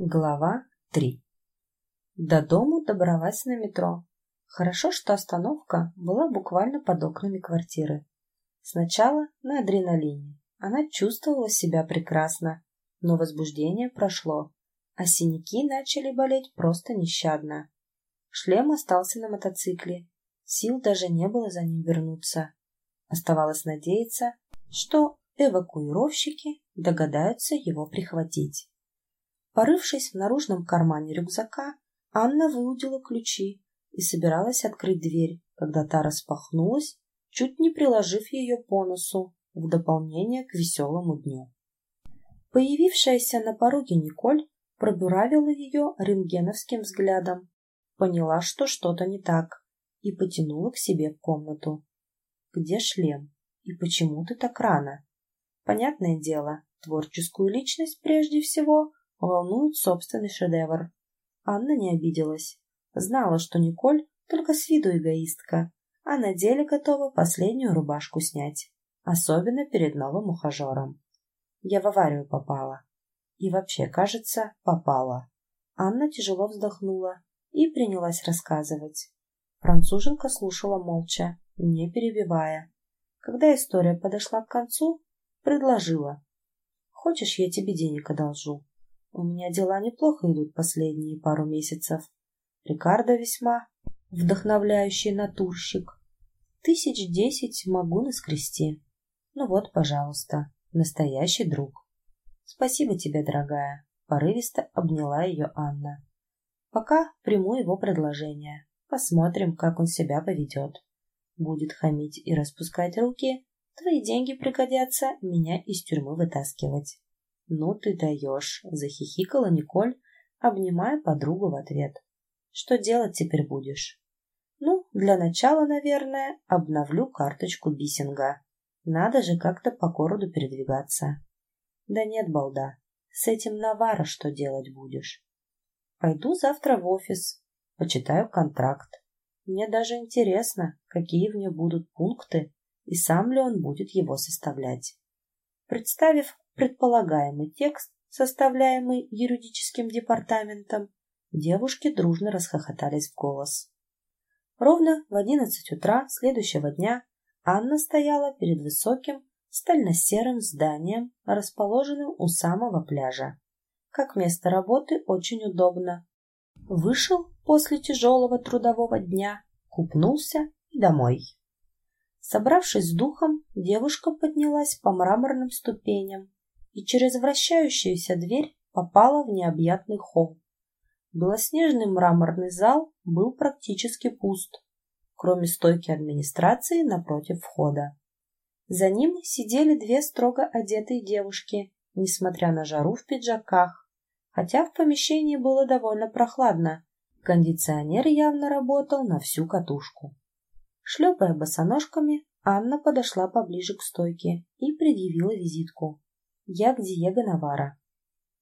Глава 3 До дому добралась на метро. Хорошо, что остановка была буквально под окнами квартиры. Сначала на адреналине. Она чувствовала себя прекрасно, но возбуждение прошло, а синяки начали болеть просто нещадно. Шлем остался на мотоцикле. Сил даже не было за ним вернуться. Оставалось надеяться, что эвакуировщики догадаются его прихватить. Порывшись в наружном кармане рюкзака, Анна выудила ключи и собиралась открыть дверь, когда та распахнулась, чуть не приложив ее по носу в дополнение к веселому дню. Появившаяся на пороге Николь пробуравила ее рентгеновским взглядом, поняла, что что-то не так, и потянула к себе в комнату. «Где шлем? И почему ты так рано?» Понятное дело, творческую личность прежде всего волнует собственный шедевр. Анна не обиделась. Знала, что Николь только с виду эгоистка, а на деле готова последнюю рубашку снять. Особенно перед новым ухажером. Я в аварию попала. И вообще, кажется, попала. Анна тяжело вздохнула и принялась рассказывать. Француженка слушала молча, не перебивая. Когда история подошла к концу, предложила. «Хочешь, я тебе денег одолжу? У меня дела неплохо идут последние пару месяцев. Рикардо весьма вдохновляющий натурщик. Тысяч десять могу наскрести. Ну вот, пожалуйста, настоящий друг. Спасибо тебе, дорогая. Порывисто обняла ее Анна. Пока приму его предложение. Посмотрим, как он себя поведет. Будет хамить и распускать руки, твои деньги пригодятся меня из тюрьмы вытаскивать. «Ну ты даешь!» — захихикала Николь, обнимая подругу в ответ. «Что делать теперь будешь?» «Ну, для начала, наверное, обновлю карточку бисинга. Надо же как-то по городу передвигаться». «Да нет, балда, с этим Навара что делать будешь?» «Пойду завтра в офис, почитаю контракт. Мне даже интересно, какие в нем будут пункты и сам ли он будет его составлять». Представив предполагаемый текст, составляемый юридическим департаментом, девушки дружно расхохотались в голос. Ровно в одиннадцать утра следующего дня Анна стояла перед высоким стально-серым зданием, расположенным у самого пляжа. Как место работы очень удобно. Вышел после тяжелого трудового дня, купнулся и домой. Собравшись с духом, девушка поднялась по мраморным ступеням, и через вращающуюся дверь попала в необъятный холл. Белоснежный мраморный зал был практически пуст, кроме стойки администрации напротив входа. За ним сидели две строго одетые девушки, несмотря на жару в пиджаках, хотя в помещении было довольно прохладно. Кондиционер явно работал на всю катушку. Шлепая босоножками, Анна подошла поближе к стойке и предъявила визитку. Я к Диего Навара.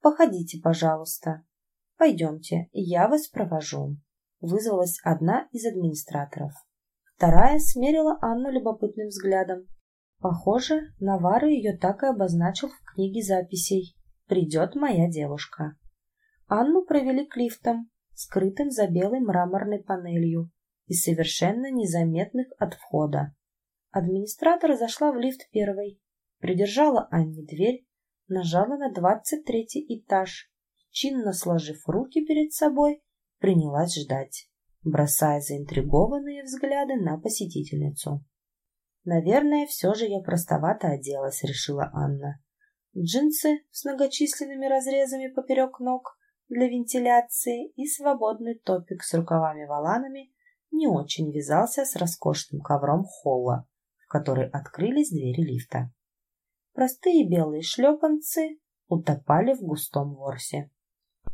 Походите, пожалуйста. Пойдемте, я вас провожу. Вызвалась одна из администраторов. Вторая смерила Анну любопытным взглядом. Похоже, Навара ее так и обозначил в книге записей. «Придет моя девушка». Анну провели к лифтам, скрытым за белой мраморной панелью и совершенно незаметных от входа. Администратор зашла в лифт первой, придержала Анне дверь нажала на двадцать третий этаж чинно сложив руки перед собой, принялась ждать, бросая заинтригованные взгляды на посетительницу. «Наверное, все же я простовато оделась», — решила Анна. Джинсы с многочисленными разрезами поперек ног для вентиляции и свободный топик с рукавами-воланами не очень вязался с роскошным ковром холла, в который открылись двери лифта. Простые белые шлепанцы утопали в густом ворсе.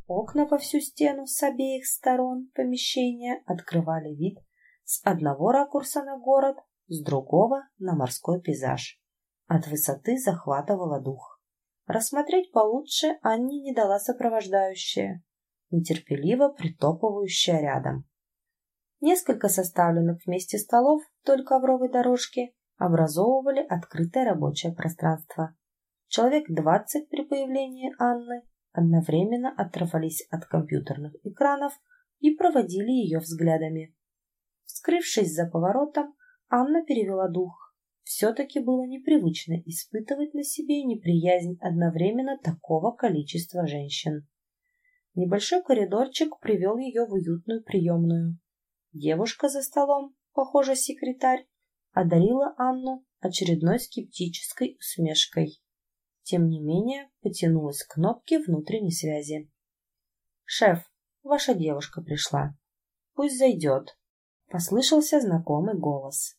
Окна во всю стену с обеих сторон помещения открывали вид с одного ракурса на город, с другого на морской пейзаж. От высоты захватывало дух. Рассмотреть получше Анне не дала сопровождающая, нетерпеливо притопывающая рядом. Несколько составленных вместе столов вдоль ковровой дорожки образовывали открытое рабочее пространство. Человек двадцать при появлении Анны одновременно оторвались от компьютерных экранов и проводили ее взглядами. Скрывшись за поворотом, Анна перевела дух. Все-таки было непривычно испытывать на себе неприязнь одновременно такого количества женщин. Небольшой коридорчик привел ее в уютную приемную. Девушка за столом, похоже, секретарь, одарила Анну очередной скептической усмешкой. Тем не менее, потянулась к кнопке внутренней связи. «Шеф, ваша девушка пришла. Пусть зайдет», — послышался знакомый голос.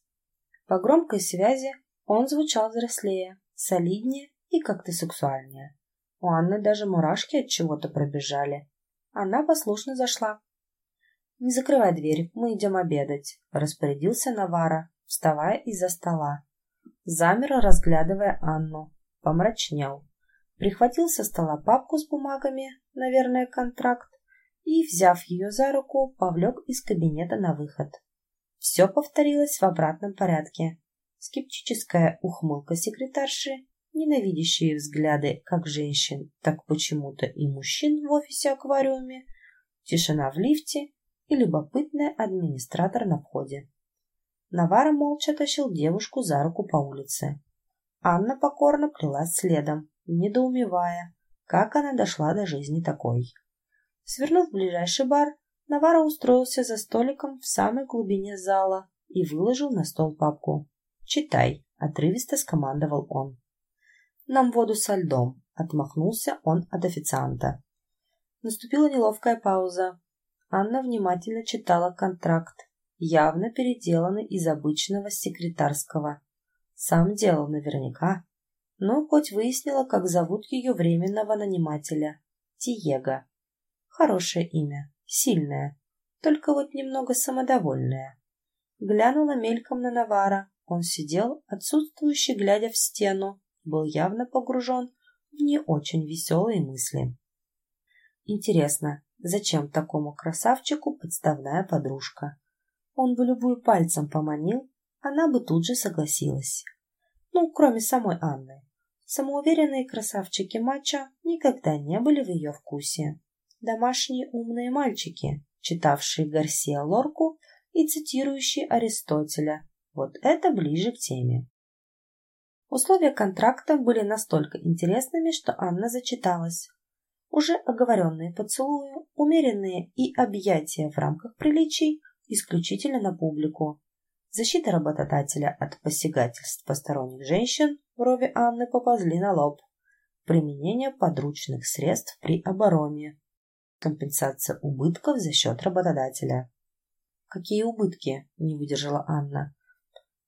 По громкой связи он звучал взрослее, солиднее и как-то сексуальнее. У Анны даже мурашки от чего-то пробежали. Она послушно зашла. «Не закрывай дверь, мы идем обедать», — распорядился Навара, вставая из-за стола. Замер, разглядывая Анну. Помрачнел. Прихватил со стола папку с бумагами, наверное, контракт, и, взяв ее за руку, повлек из кабинета на выход. Все повторилось в обратном порядке. Скептическая ухмылка секретарши, ненавидящие взгляды как женщин, так почему-то и мужчин в офисе-аквариуме, тишина в лифте и любопытный администратор на входе. Навара молча тащил девушку за руку по улице. Анна покорно плелась следом, недоумевая, как она дошла до жизни такой. Свернув в ближайший бар, Навара устроился за столиком в самой глубине зала и выложил на стол папку. «Читай», — отрывисто скомандовал он. «Нам воду со льдом», — отмахнулся он от официанта. Наступила неловкая пауза. Анна внимательно читала контракт, явно переделанный из обычного секретарского. Сам делал наверняка. Но хоть выяснила, как зовут ее временного нанимателя. Тиего. Хорошее имя, сильное, только вот немного самодовольное. Глянула мельком на Навара. Он сидел, отсутствующий, глядя в стену, был явно погружен в не очень веселые мысли. Интересно, зачем такому красавчику подставная подружка? Он бы любую пальцем поманил, она бы тут же согласилась. Ну, кроме самой Анны. Самоуверенные красавчики матча никогда не были в ее вкусе. Домашние умные мальчики, читавшие Гарсия Лорку и цитирующие Аристотеля. Вот это ближе к теме. Условия контракта были настолько интересными, что Анна зачиталась. Уже оговоренные поцелуи, умеренные и объятия в рамках приличий исключительно на публику. Защита работодателя от посягательств посторонних женщин брови Анны поползли на лоб. Применение подручных средств при обороне. Компенсация убытков за счет работодателя. «Какие убытки?» – не выдержала Анна.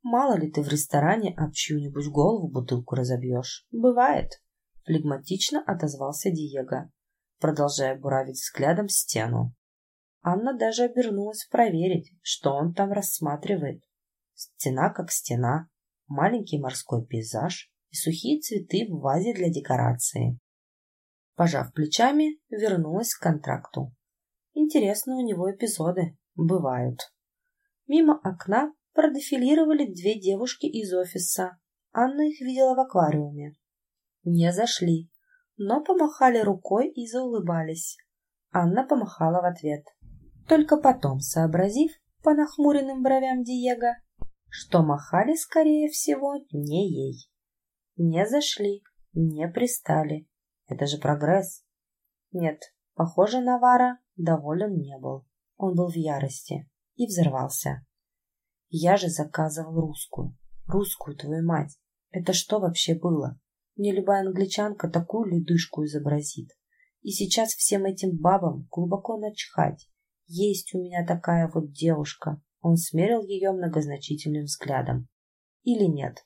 Мало ли ты в ресторане об чью-нибудь голову бутылку разобьешь. Бывает. Флегматично отозвался Диего, продолжая буравить взглядом стену. Анна даже обернулась проверить, что он там рассматривает. Стена как стена, маленький морской пейзаж и сухие цветы в вазе для декорации. Пожав плечами, вернулась к контракту. Интересно у него эпизоды. Бывают. Мимо окна продефилировали две девушки из офиса. Анна их видела в аквариуме. Не зашли, но помахали рукой и заулыбались. Анна помахала в ответ. Только потом, сообразив по нахмуренным бровям Диего, что махали, скорее всего, не ей. Не зашли, не пристали. Это же прогресс. Нет, похоже, Навара доволен не был. Он был в ярости и взорвался. Я же заказывал русскую. Русскую, твою мать. Это что вообще было? Мне любая англичанка такую ледышку изобразит. И сейчас всем этим бабам глубоко начхать. Есть у меня такая вот девушка. Он смерил ее многозначительным взглядом. Или нет?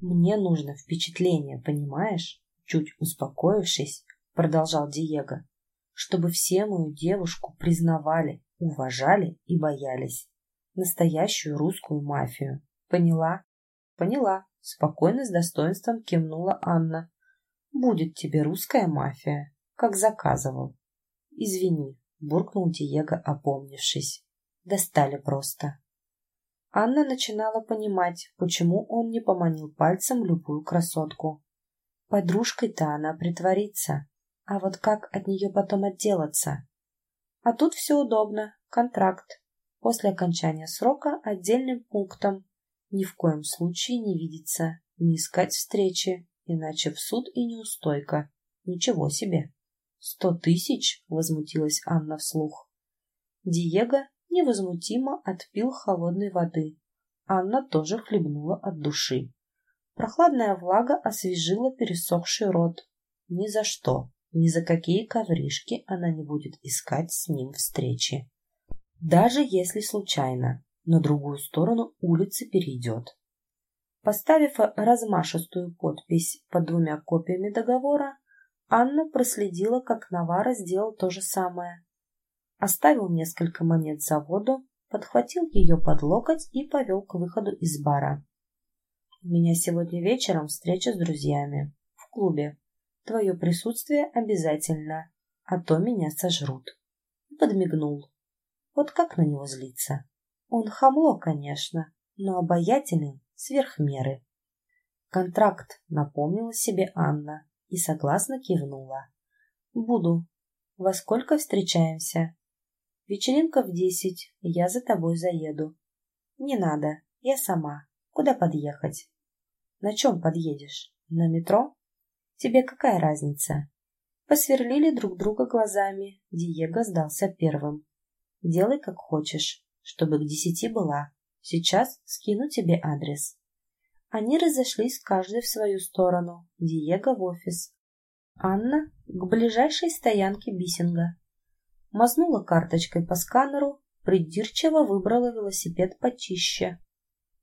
Мне нужно впечатление, понимаешь? Чуть успокоившись, продолжал Диего. Чтобы все мою девушку признавали, уважали и боялись настоящую русскую мафию. Поняла? Поняла. Спокойно, с достоинством кивнула Анна. Будет тебе русская мафия, как заказывал. Извини, буркнул Диего, опомнившись. Достали просто. Анна начинала понимать, почему он не поманил пальцем любую красотку. Подружкой-то она притворится, А вот как от нее потом отделаться? А тут все удобно. Контракт. После окончания срока отдельным пунктом. Ни в коем случае не видеться, не искать встречи, иначе в суд и неустойка. Ничего себе. Сто тысяч? Возмутилась Анна вслух. Диего невозмутимо отпил холодной воды. Анна тоже хлебнула от души. Прохладная влага освежила пересохший рот. Ни за что, ни за какие ковришки она не будет искать с ним встречи. Даже если случайно, на другую сторону улицы перейдет. Поставив размашистую подпись под двумя копиями договора, Анна проследила, как Навара сделал то же самое. Оставил несколько монет за воду, подхватил ее под локоть и повел к выходу из бара. «У меня сегодня вечером встреча с друзьями. В клубе. Твое присутствие обязательно, а то меня сожрут». Подмигнул. Вот как на него злиться? Он хамло, конечно, но обаятелен сверх меры. Контракт напомнила себе Анна и согласно кивнула. «Буду. Во сколько встречаемся?» «Вечеринка в десять. Я за тобой заеду». «Не надо. Я сама. Куда подъехать?» «На чем подъедешь? На метро?» «Тебе какая разница?» Посверлили друг друга глазами. Диего сдался первым. «Делай, как хочешь, чтобы к десяти была. Сейчас скину тебе адрес». Они разошлись каждый в свою сторону. Диего в офис. Анна к ближайшей стоянке Бисинга. Мазнула карточкой по сканеру, придирчиво выбрала велосипед почище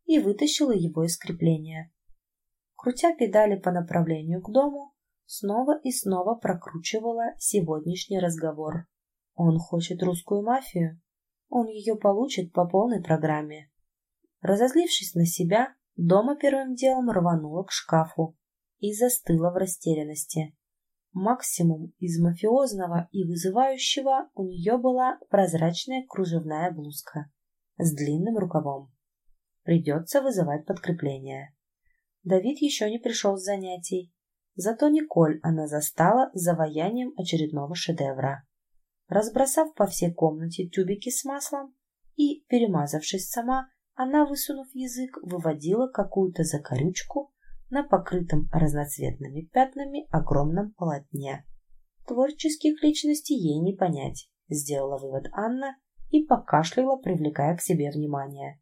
и вытащила его из крепления. Крутя педали по направлению к дому, снова и снова прокручивала сегодняшний разговор. Он хочет русскую мафию. Он ее получит по полной программе. Разозлившись на себя, Дома первым делом рванула к шкафу и застыла в растерянности. Максимум из мафиозного и вызывающего у нее была прозрачная кружевная блузка с длинным рукавом. Придется вызывать подкрепление. Давид еще не пришел с занятий, зато Николь она застала заваянием очередного шедевра. Разбросав по всей комнате тюбики с маслом и, перемазавшись сама, она, высунув язык, выводила какую-то закорючку на покрытом разноцветными пятнами огромном полотне. Творческих личностей ей не понять, сделала вывод Анна и покашляла, привлекая к себе внимание.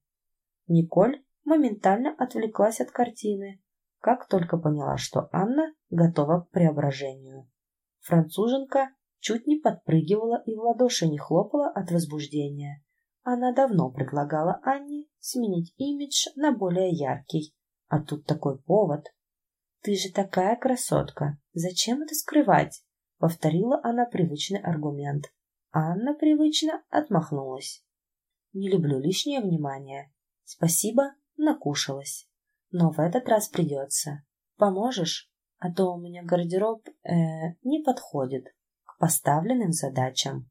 Николь моментально отвлеклась от картины, как только поняла, что Анна готова к преображению. Француженка чуть не подпрыгивала и в ладоши не хлопала от возбуждения. Она давно предлагала Анне сменить имидж на более яркий, а тут такой повод. «Ты же такая красотка! Зачем это скрывать?» — повторила она привычный аргумент. Анна привычно отмахнулась. «Не люблю лишнее внимание. Спасибо, накушалась. Но в этот раз придется. Поможешь? А то у меня гардероб э, не подходит к поставленным задачам».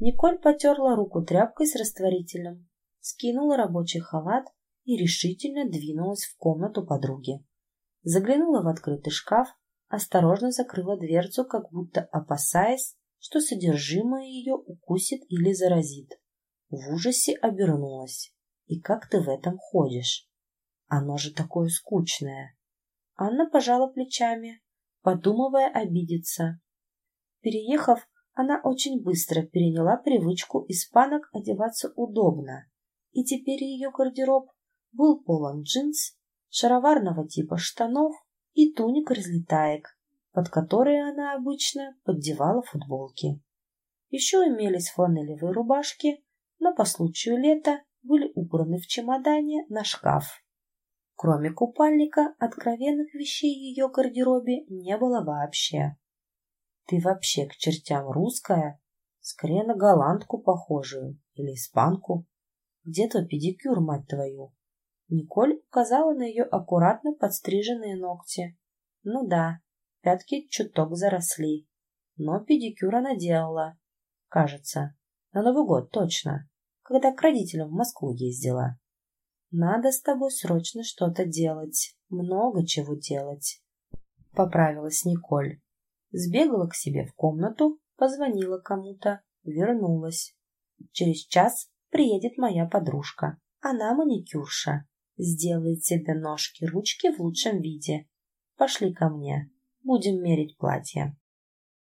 Николь потерла руку тряпкой с растворителем, скинула рабочий халат и решительно двинулась в комнату подруги. Заглянула в открытый шкаф, осторожно закрыла дверцу, как будто опасаясь, что содержимое ее укусит или заразит. В ужасе обернулась. И как ты в этом ходишь? Оно же такое скучное. Анна пожала плечами, подумывая обидеться. Переехав она очень быстро переняла привычку испанок одеваться удобно, и теперь ее гардероб был полон джинс, шароварного типа штанов и туник-разлетаек, под которые она обычно поддевала футболки. Еще имелись фланелевые рубашки, но по случаю лета были убраны в чемодане на шкаф. Кроме купальника, откровенных вещей в ее гардеробе не было вообще. Ты вообще к чертям русская? Скорее на голландку похожую или испанку. Где твой педикюр, мать твою? Николь указала на ее аккуратно подстриженные ногти. Ну да, пятки чуток заросли. Но педикюр она делала. Кажется. На Новый год точно. Когда к родителям в Москву ездила. Надо с тобой срочно что-то делать. Много чего делать. Поправилась Николь. Сбегала к себе в комнату, позвонила кому-то, вернулась. Через час приедет моя подружка. Она маникюрша. Сделает себе ножки, ручки в лучшем виде. Пошли ко мне. Будем мерить платье.